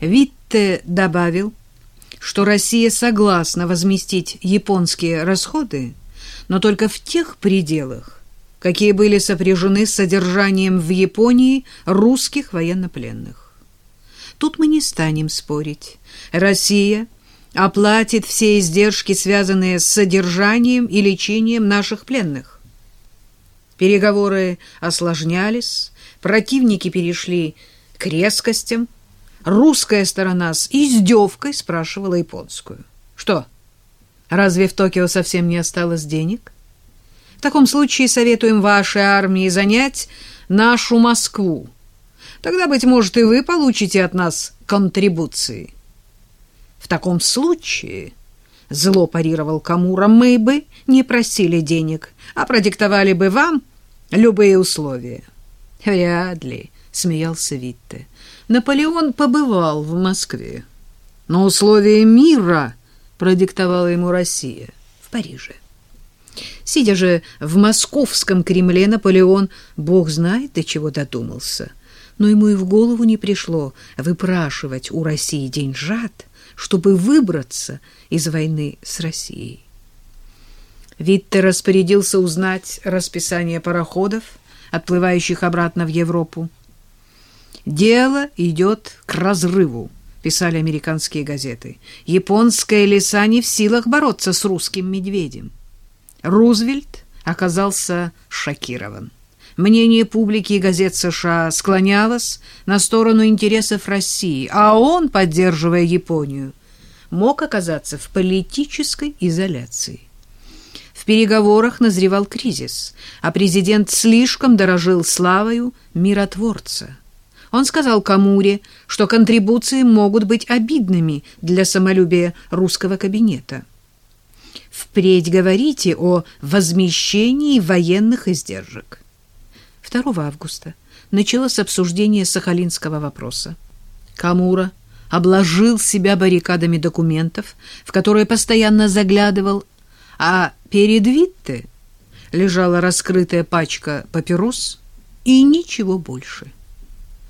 Витте добавил, что Россия согласна возместить японские расходы, но только в тех пределах, какие были сопряжены с содержанием в Японии русских военнопленных. Тут мы не станем спорить. Россия оплатит все издержки, связанные с содержанием и лечением наших пленных. Переговоры осложнялись, противники перешли к резкостям, русская сторона с издевкой спрашивала японскую. Что, разве в Токио совсем не осталось денег? В таком случае советуем вашей армии занять нашу Москву. Тогда, быть может, и вы получите от нас контрибуции. В таком случае, зло парировал Камура, мы бы не просили денег, а продиктовали бы вам любые условия. Вряд ли, смеялся Витте. Наполеон побывал в Москве, но условия мира продиктовала ему Россия в Париже. Сидя же в московском Кремле, Наполеон, бог знает, до чего додумался, но ему и в голову не пришло выпрашивать у России деньжат, чтобы выбраться из войны с Россией. Витте распорядился узнать расписание пароходов, отплывающих обратно в Европу. Дело идет к разрыву, писали американские газеты. Японская леса не в силах бороться с русским медведем. Рузвельт оказался шокирован. Мнение публики и газет США склонялось на сторону интересов России, а он, поддерживая Японию, мог оказаться в политической изоляции. В переговорах назревал кризис, а президент слишком дорожил славою миротворца. Он сказал Камуре, что контрибуции могут быть обидными для самолюбия русского кабинета. Впредь говорите о возмещении военных издержек. 2 августа началось обсуждение сахалинского вопроса. Камура обложил себя баррикадами документов, в которые постоянно заглядывал, а перед Витте лежала раскрытая пачка папирос и ничего больше.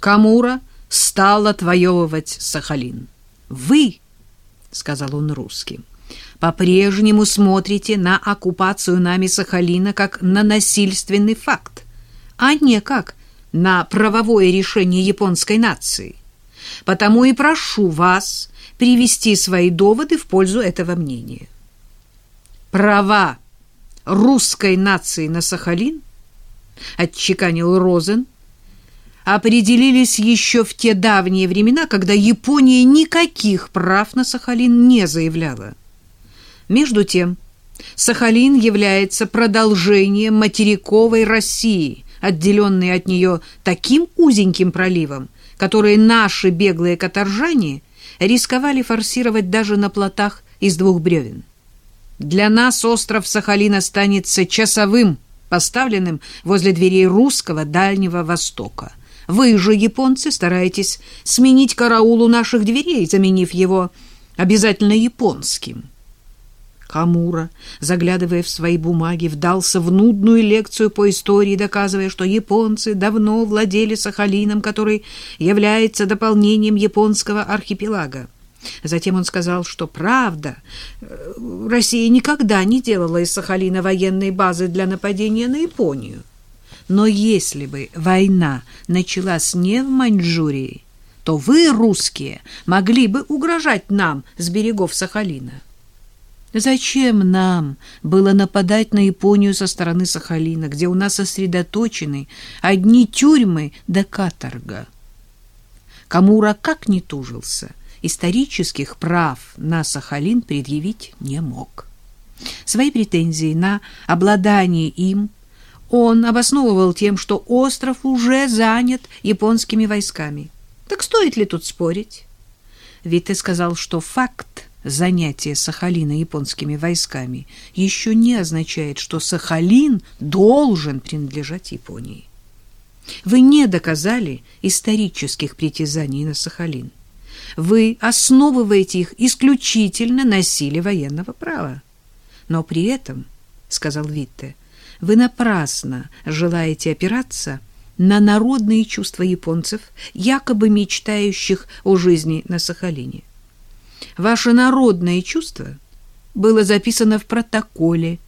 Камура стал отвоевывать Сахалин. «Вы, — сказал он русским, — по-прежнему смотрите на оккупацию нами Сахалина как на насильственный факт, а не как на правовое решение японской нации. Потому и прошу вас привести свои доводы в пользу этого мнения. Права русской нации на Сахалин, отчеканил Розен, определились еще в те давние времена, когда Япония никаких прав на Сахалин не заявляла. Между тем, Сахалин является продолжением материковой России – отделенные от нее таким узеньким проливом, который наши беглые каторжане рисковали форсировать даже на плотах из двух бревен. Для нас остров Сахалин останется часовым, поставленным возле дверей русского Дальнего Востока. Вы же, японцы, стараетесь сменить караул у наших дверей, заменив его обязательно японским. Камура, заглядывая в свои бумаги, вдался в нудную лекцию по истории, доказывая, что японцы давно владели Сахалином, который является дополнением японского архипелага. Затем он сказал, что правда, э, Россия никогда не делала из Сахалина военной базы для нападения на Японию. Но если бы война началась не в Маньчжурии, то вы, русские, могли бы угрожать нам с берегов Сахалина. Зачем нам было нападать на Японию со стороны Сахалина, где у нас сосредоточены одни тюрьмы да каторга? Камура как ни тужился, исторических прав на Сахалин предъявить не мог. Свои претензии на обладание им он обосновывал тем, что остров уже занят японскими войсками. Так стоит ли тут спорить? Витте сказал, что факт занятие Сахалина японскими войсками еще не означает, что Сахалин должен принадлежать Японии. Вы не доказали исторических притязаний на Сахалин. Вы основываете их исключительно на силе военного права. Но при этом, — сказал Витте, — вы напрасно желаете опираться на народные чувства японцев, якобы мечтающих о жизни на Сахалине. Ваше народное чувство было записано в протоколе,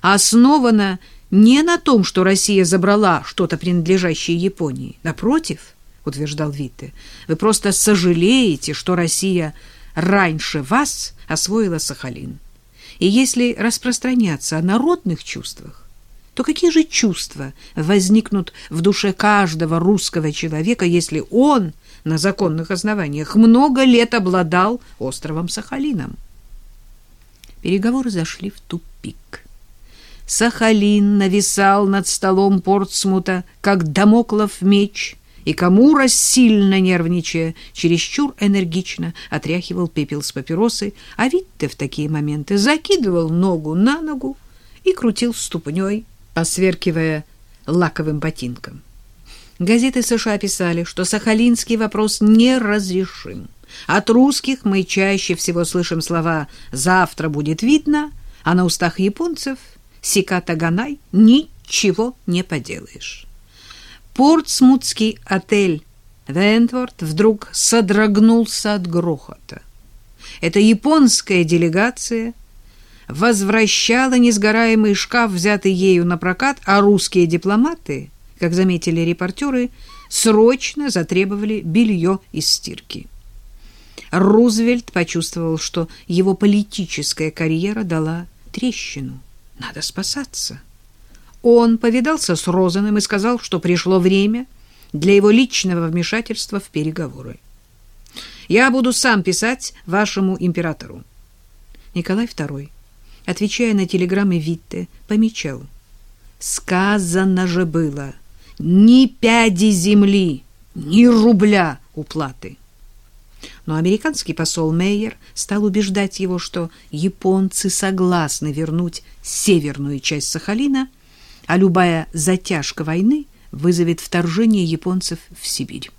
основано не на том, что Россия забрала что-то принадлежащее Японии. Напротив, утверждал Витте, вы просто сожалеете, что Россия раньше вас освоила Сахалин. И если распространяться о народных чувствах, то какие же чувства возникнут в душе каждого русского человека, если он на законных основаниях много лет обладал островом Сахалином? Переговоры зашли в тупик. Сахалин нависал над столом Портсмута, как домоклов меч, и Камура, сильно нервничая, чересчур энергично отряхивал пепел с папиросы, а Витте в такие моменты закидывал ногу на ногу и крутил ступней, посверкивая лаковым ботинком. Газеты США писали, что сахалинский вопрос неразрешим. От русских мы чаще всего слышим слова «завтра будет видно», а на устах японцев «сиката ганай» ничего не поделаешь. Портсмутский отель Вентворд вдруг содрогнулся от грохота. Эта японская делегация возвращала несгораемый шкаф, взятый ею на прокат, а русские дипломаты, как заметили репортеры, срочно затребовали белье из стирки. Рузвельт почувствовал, что его политическая карьера дала трещину. Надо спасаться. Он повидался с Розаном и сказал, что пришло время для его личного вмешательства в переговоры. «Я буду сам писать вашему императору». Николай II отвечая на телеграммы Витте, помечал. Сказано же было, ни пяди земли, ни рубля уплаты. Но американский посол Мейер стал убеждать его, что японцы согласны вернуть северную часть Сахалина, а любая затяжка войны вызовет вторжение японцев в Сибирь.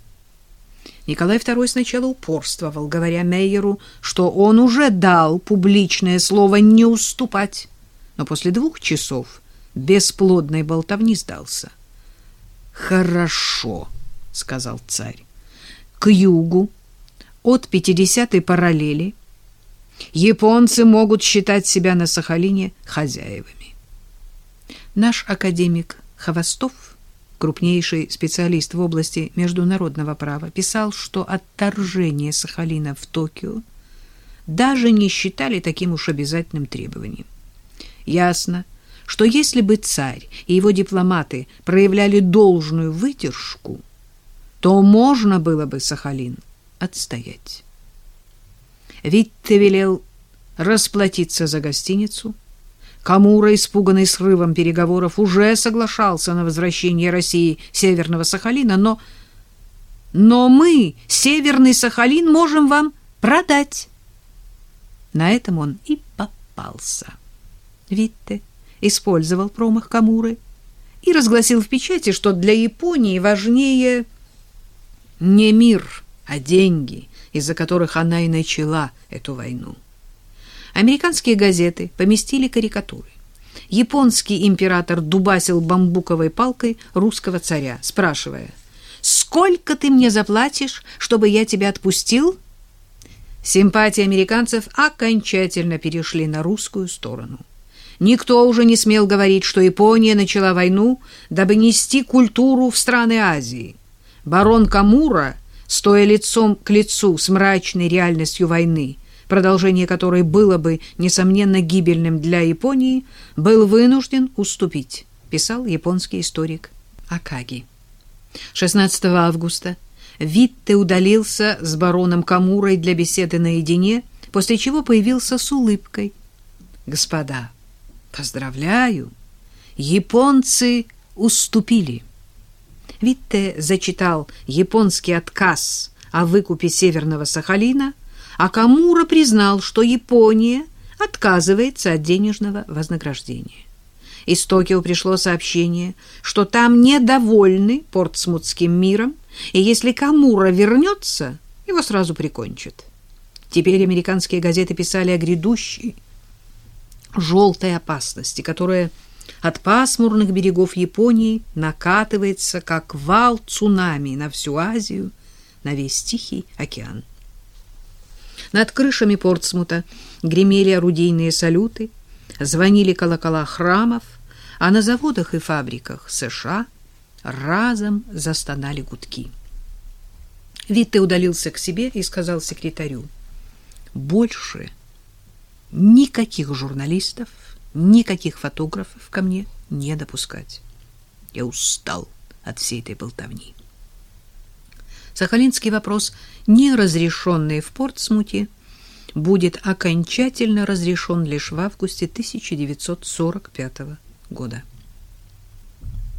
Николай II сначала упорствовал, говоря Мейеру, что он уже дал публичное слово не уступать, но после двух часов бесплодной болтовни сдался. «Хорошо», — сказал царь. «К югу от 50-й параллели японцы могут считать себя на Сахалине хозяевами». Наш академик Хвостов крупнейший специалист в области международного права, писал, что отторжение Сахалина в Токио даже не считали таким уж обязательным требованием. Ясно, что если бы царь и его дипломаты проявляли должную выдержку, то можно было бы Сахалин отстоять. Витте велел расплатиться за гостиницу, Камура, испуганный срывом переговоров, уже соглашался на возвращение России Северного Сахалина, но... Но мы Северный Сахалин можем вам продать. На этом он и попался. Витте использовал промах Камуры и разгласил в печати, что для Японии важнее не мир, а деньги, из-за которых она и начала эту войну. Американские газеты поместили карикатуры. Японский император дубасил бамбуковой палкой русского царя, спрашивая, «Сколько ты мне заплатишь, чтобы я тебя отпустил?» Симпатии американцев окончательно перешли на русскую сторону. Никто уже не смел говорить, что Япония начала войну, дабы нести культуру в страны Азии. Барон Камура, стоя лицом к лицу с мрачной реальностью войны, продолжение которой было бы, несомненно, гибельным для Японии, был вынужден уступить, писал японский историк Акаги. 16 августа Витте удалился с бароном Камурой для беседы наедине, после чего появился с улыбкой. «Господа, поздравляю! Японцы уступили!» Витте зачитал японский отказ о выкупе Северного Сахалина а Камура признал, что Япония отказывается от денежного вознаграждения. Из Токио пришло сообщение, что там недовольны Портсмутским миром, и если Камура вернется, его сразу прикончат. Теперь американские газеты писали о грядущей желтой опасности, которая от пасмурных берегов Японии накатывается, как вал цунами на всю Азию, на весь Тихий океан. Над крышами Портсмута гремели орудийные салюты, звонили колокола храмов, а на заводах и фабриках США разом застонали гудки. Витте удалился к себе и сказал секретарю, «Больше никаких журналистов, никаких фотографов ко мне не допускать. Я устал от всей этой болтовни». Сахалинский вопрос, не разрешенный в Портсмуте, будет окончательно разрешен лишь в августе 1945 года.